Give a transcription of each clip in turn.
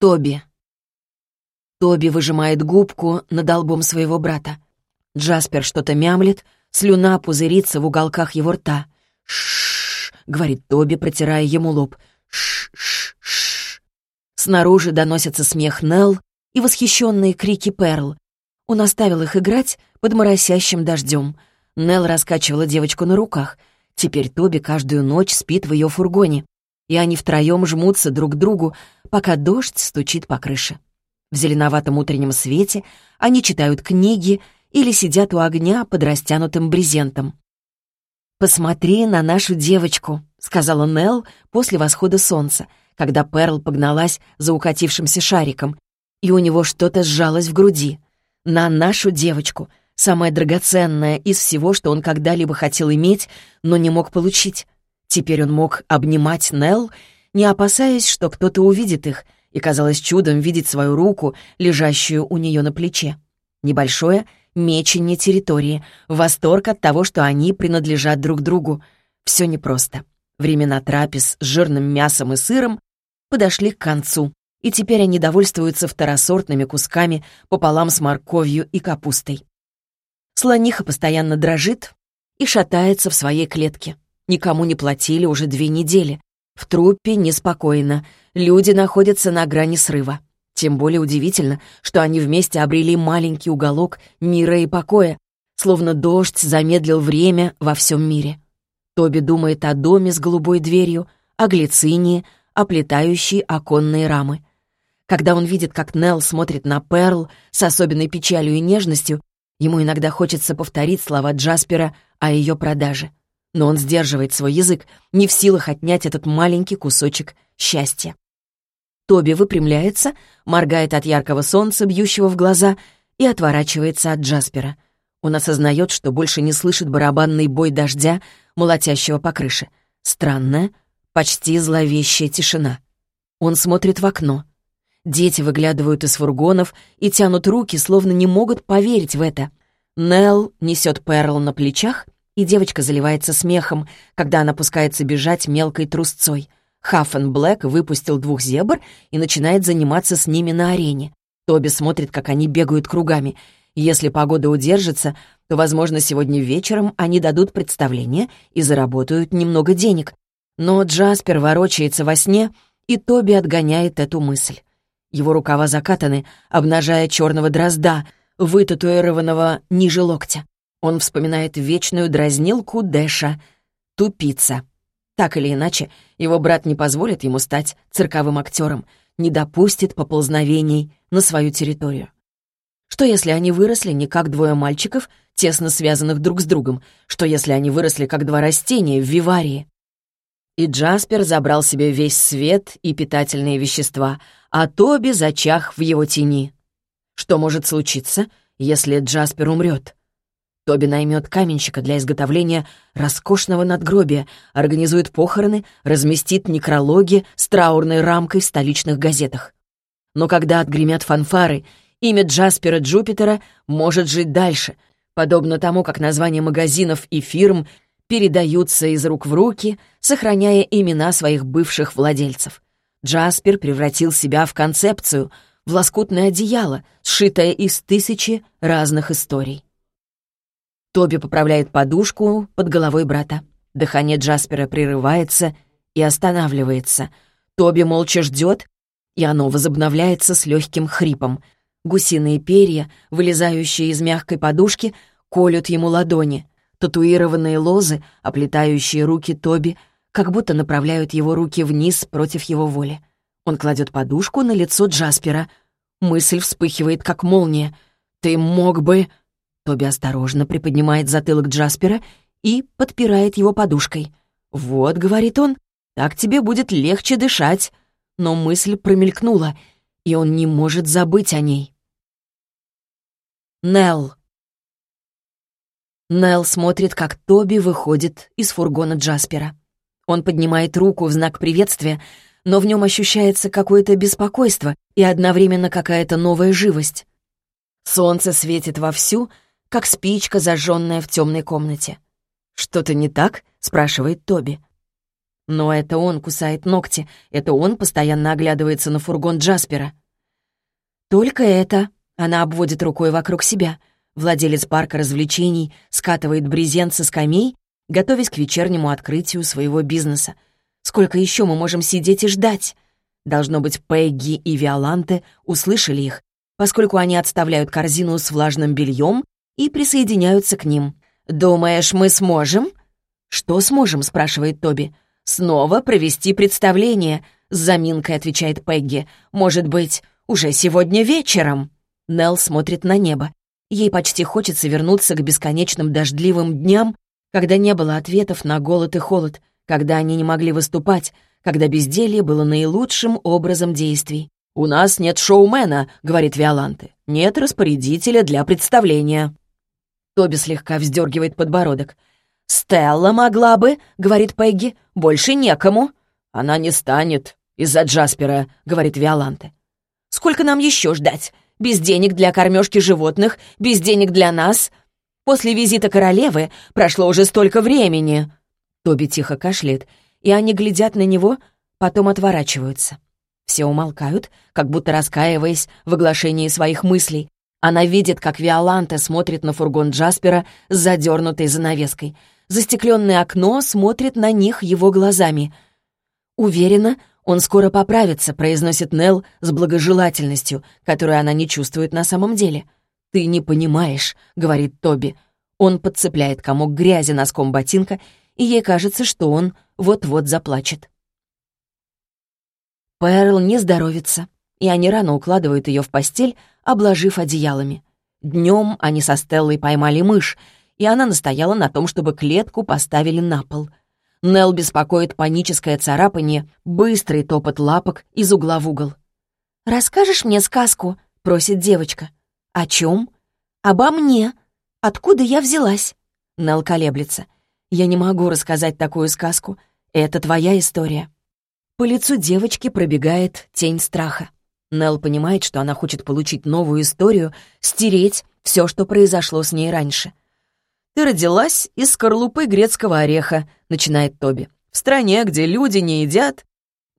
Тоби. Тоби выжимает губку над лбом своего брата. Джаспер что-то мямлет, слюна пузырится в уголках его рта. «Ш-ш-ш», говорит Тоби, протирая ему лоб. «Ш-ш-ш». Снаружи доносится смех Нелл и восхищенные крики Перл. Он оставил их играть под моросящим дождем. Нелл раскачивала девочку на руках. Теперь Тоби каждую ночь спит в ее фургоне, и они втроем жмутся друг к другу, пока дождь стучит по крыше. В зеленоватом утреннем свете они читают книги или сидят у огня под растянутым брезентом. «Посмотри на нашу девочку», — сказала Нелл после восхода солнца, когда Перл погналась за укатившимся шариком, и у него что-то сжалось в груди. «На нашу девочку», самое драгоценное из всего, что он когда-либо хотел иметь, но не мог получить. Теперь он мог обнимать Нелл, не опасаясь, что кто-то увидит их, и казалось чудом видеть свою руку, лежащую у нее на плече. Небольшое мечение территории, восторг от того, что они принадлежат друг другу. Все непросто. Времена трапез с жирным мясом и сыром подошли к концу, и теперь они довольствуются второсортными кусками пополам с морковью и капустой. Слониха постоянно дрожит и шатается в своей клетке. Никому не платили уже две недели. В труппе неспокойно. Люди находятся на грани срыва. Тем более удивительно, что они вместе обрели маленький уголок мира и покоя, словно дождь замедлил время во всем мире. Тоби думает о доме с голубой дверью, о глицинии, о плетающей оконные рамы. Когда он видит, как Нелл смотрит на Перл с особенной печалью и нежностью, ему иногда хочется повторить слова Джаспера о ее продаже но он сдерживает свой язык, не в силах отнять этот маленький кусочек счастья. Тоби выпрямляется, моргает от яркого солнца, бьющего в глаза, и отворачивается от Джаспера. Он осознает, что больше не слышит барабанный бой дождя, молотящего по крыше. Странная, почти зловещая тишина. Он смотрит в окно. Дети выглядывают из фургонов и тянут руки, словно не могут поверить в это. Нелл несет Перл на плечах — и девочка заливается смехом, когда она пускается бежать мелкой трусцой. Хаффен Блэк выпустил двух зебр и начинает заниматься с ними на арене. Тоби смотрит, как они бегают кругами. Если погода удержится, то, возможно, сегодня вечером они дадут представление и заработают немного денег. Но Джаспер ворочается во сне, и Тоби отгоняет эту мысль. Его рукава закатаны, обнажая черного дрозда, вытатуированного ниже локтя. Он вспоминает вечную дразнилку Дэша — тупица. Так или иначе, его брат не позволит ему стать цирковым актером, не допустит поползновений на свою территорию. Что если они выросли не как двое мальчиков, тесно связанных друг с другом? Что если они выросли как два растения в виварии? И Джаспер забрал себе весь свет и питательные вещества, а Тоби зачах в его тени. Что может случиться, если Джаспер умрет? Тоби наймет каменщика для изготовления роскошного надгробия, организует похороны, разместит некрологи с траурной рамкой в столичных газетах. Но когда отгремят фанфары, имя Джаспера Джупитера может жить дальше, подобно тому, как названия магазинов и фирм передаются из рук в руки, сохраняя имена своих бывших владельцев. Джаспер превратил себя в концепцию, в лоскутное одеяло, сшитое из тысячи разных историй. Тоби поправляет подушку под головой брата. Дыхание Джаспера прерывается и останавливается. Тоби молча ждет, и оно возобновляется с легким хрипом. Гусиные перья, вылезающие из мягкой подушки, колют ему ладони. Татуированные лозы, оплетающие руки Тоби, как будто направляют его руки вниз против его воли. Он кладет подушку на лицо Джаспера. Мысль вспыхивает, как молния. «Ты мог бы...» Тоби осторожно приподнимает затылок Джаспера и подпирает его подушкой. «Вот», — говорит он, — «так тебе будет легче дышать». Но мысль промелькнула, и он не может забыть о ней. Нелл. Нелл смотрит, как Тоби выходит из фургона Джаспера. Он поднимает руку в знак приветствия, но в нем ощущается какое-то беспокойство и одновременно какая-то новая живость. Солнце светит вовсю, как спичка, зажженная в темной комнате. «Что-то не так?» — спрашивает Тоби. Но это он кусает ногти, это он постоянно оглядывается на фургон Джаспера. Только это. Она обводит рукой вокруг себя. Владелец парка развлечений скатывает брезент со скамей, готовясь к вечернему открытию своего бизнеса. Сколько еще мы можем сидеть и ждать? Должно быть, Пегги и Виоланте услышали их, поскольку они отставляют корзину с влажным бельем и присоединяются к ним. «Думаешь, мы сможем?» «Что сможем?» — спрашивает Тоби. «Снова провести представление», — с заминкой отвечает Пегги. «Может быть, уже сегодня вечером?» Нелл смотрит на небо. Ей почти хочется вернуться к бесконечным дождливым дням, когда не было ответов на голод и холод, когда они не могли выступать, когда безделье было наилучшим образом действий. «У нас нет шоумена», — говорит Виоланте. «Нет распорядителя для представления». Тоби слегка вздергивает подбородок. «Стелла могла бы», — говорит Пегги, — «больше некому». «Она не станет из-за Джаспера», — говорит Виоланте. «Сколько нам еще ждать? Без денег для кормежки животных, без денег для нас? После визита королевы прошло уже столько времени». Тоби тихо кашляет, и они глядят на него, потом отворачиваются. Все умолкают, как будто раскаиваясь в оглашении своих мыслей. Она видит, как Виоланта смотрит на фургон Джаспера с задернутой занавеской. Застекленное окно смотрит на них его глазами. «Уверена, он скоро поправится», — произносит Нелл с благожелательностью, которую она не чувствует на самом деле. «Ты не понимаешь», — говорит Тоби. Он подцепляет комок грязи носком ботинка, и ей кажется, что он вот-вот заплачет. Перл не здоровится, и они рано укладывают ее в постель, обложив одеялами. Днем они со Стеллой поймали мышь, и она настояла на том, чтобы клетку поставили на пол. Нел беспокоит паническое царапание, быстрый топот лапок из угла в угол. «Расскажешь мне сказку?» — просит девочка. «О чем?» «Обо мне. Откуда я взялась?» Нел колеблется. «Я не могу рассказать такую сказку. Это твоя история». По лицу девочки пробегает тень страха. Нелл понимает, что она хочет получить новую историю, стереть все, что произошло с ней раньше. «Ты родилась из скорлупы грецкого ореха», — начинает Тоби. «В стране, где люди не едят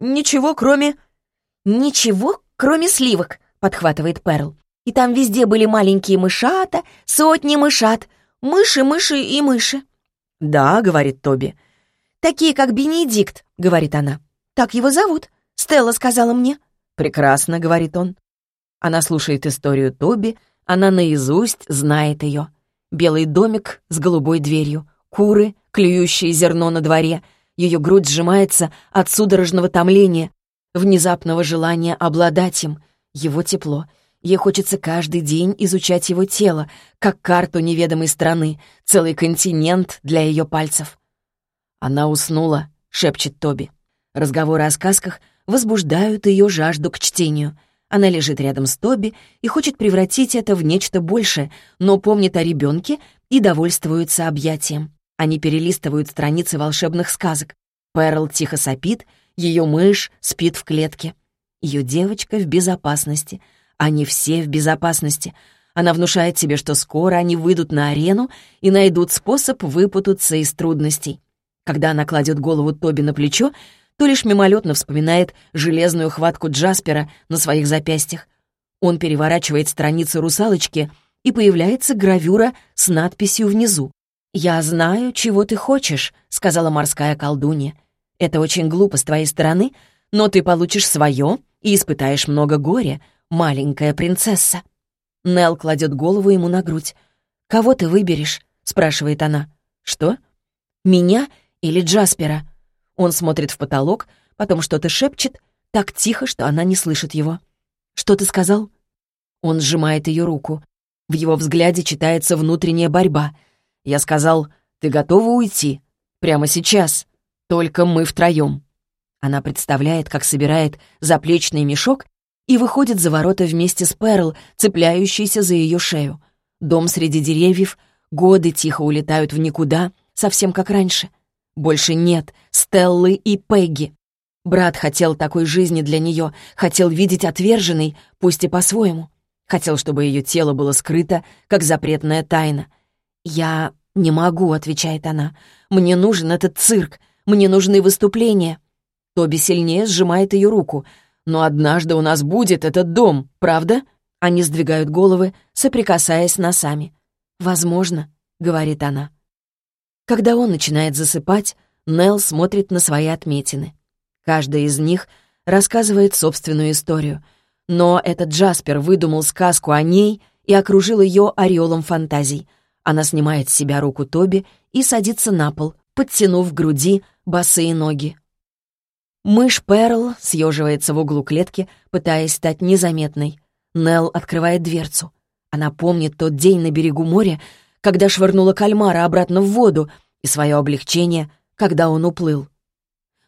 ничего, кроме...» «Ничего, кроме сливок», — подхватывает Перл. «И там везде были маленькие мышата, сотни мышат, мыши, мыши и мыши». «Да», — говорит Тоби. «Такие, как Бенедикт», — говорит она. «Так его зовут. Стелла сказала мне». «Прекрасно», — говорит он. Она слушает историю Тоби, она наизусть знает ее. Белый домик с голубой дверью, куры, клюющие зерно на дворе. Ее грудь сжимается от судорожного томления, внезапного желания обладать им, его тепло. Ей хочется каждый день изучать его тело, как карту неведомой страны, целый континент для ее пальцев. «Она уснула», — шепчет Тоби. Разговоры о сказках возбуждают ее жажду к чтению. Она лежит рядом с Тоби и хочет превратить это в нечто большее, но помнит о ребенке и довольствуется объятием. Они перелистывают страницы волшебных сказок. Перл тихо сопит, ее мышь спит в клетке. Ее девочка в безопасности. Они все в безопасности. Она внушает себе, что скоро они выйдут на арену и найдут способ выпутаться из трудностей. Когда она кладет голову Тоби на плечо, то лишь мимолетно вспоминает железную хватку Джаспера на своих запястьях. Он переворачивает страницу русалочки, и появляется гравюра с надписью внизу. «Я знаю, чего ты хочешь», — сказала морская колдунья. «Это очень глупо с твоей стороны, но ты получишь свое и испытаешь много горя, маленькая принцесса». Нел кладет голову ему на грудь. «Кого ты выберешь?» — спрашивает она. «Что? Меня или Джаспера?» Он смотрит в потолок, потом что-то шепчет, так тихо, что она не слышит его. «Что ты сказал?» Он сжимает ее руку. В его взгляде читается внутренняя борьба. Я сказал, «Ты готова уйти? Прямо сейчас. Только мы втроем». Она представляет, как собирает заплечный мешок и выходит за ворота вместе с Перл, цепляющейся за ее шею. Дом среди деревьев, годы тихо улетают в никуда, совсем как раньше. Больше нет Стеллы и Пегги. Брат хотел такой жизни для нее, хотел видеть отверженной, пусть и по-своему. Хотел, чтобы ее тело было скрыто, как запретная тайна. «Я не могу», — отвечает она. «Мне нужен этот цирк. Мне нужны выступления». Тоби сильнее сжимает ее руку. «Но однажды у нас будет этот дом, правда?» Они сдвигают головы, соприкасаясь носами. «Возможно», — говорит она. Когда он начинает засыпать, Нелл смотрит на свои отметины. Каждая из них рассказывает собственную историю. Но этот Джаспер выдумал сказку о ней и окружил ее ореолом фантазий. Она снимает с себя руку Тоби и садится на пол, подтянув к груди босые ноги. Мышь Перл съеживается в углу клетки, пытаясь стать незаметной. Нелл открывает дверцу. Она помнит тот день на берегу моря, когда швырнула кальмара обратно в воду, и свое облегчение, когда он уплыл.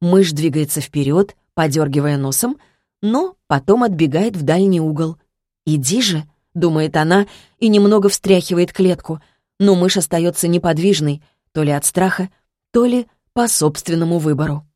Мышь двигается вперед, подергивая носом, но потом отбегает в дальний угол. «Иди же», — думает она и немного встряхивает клетку, но мышь остается неподвижной, то ли от страха, то ли по собственному выбору.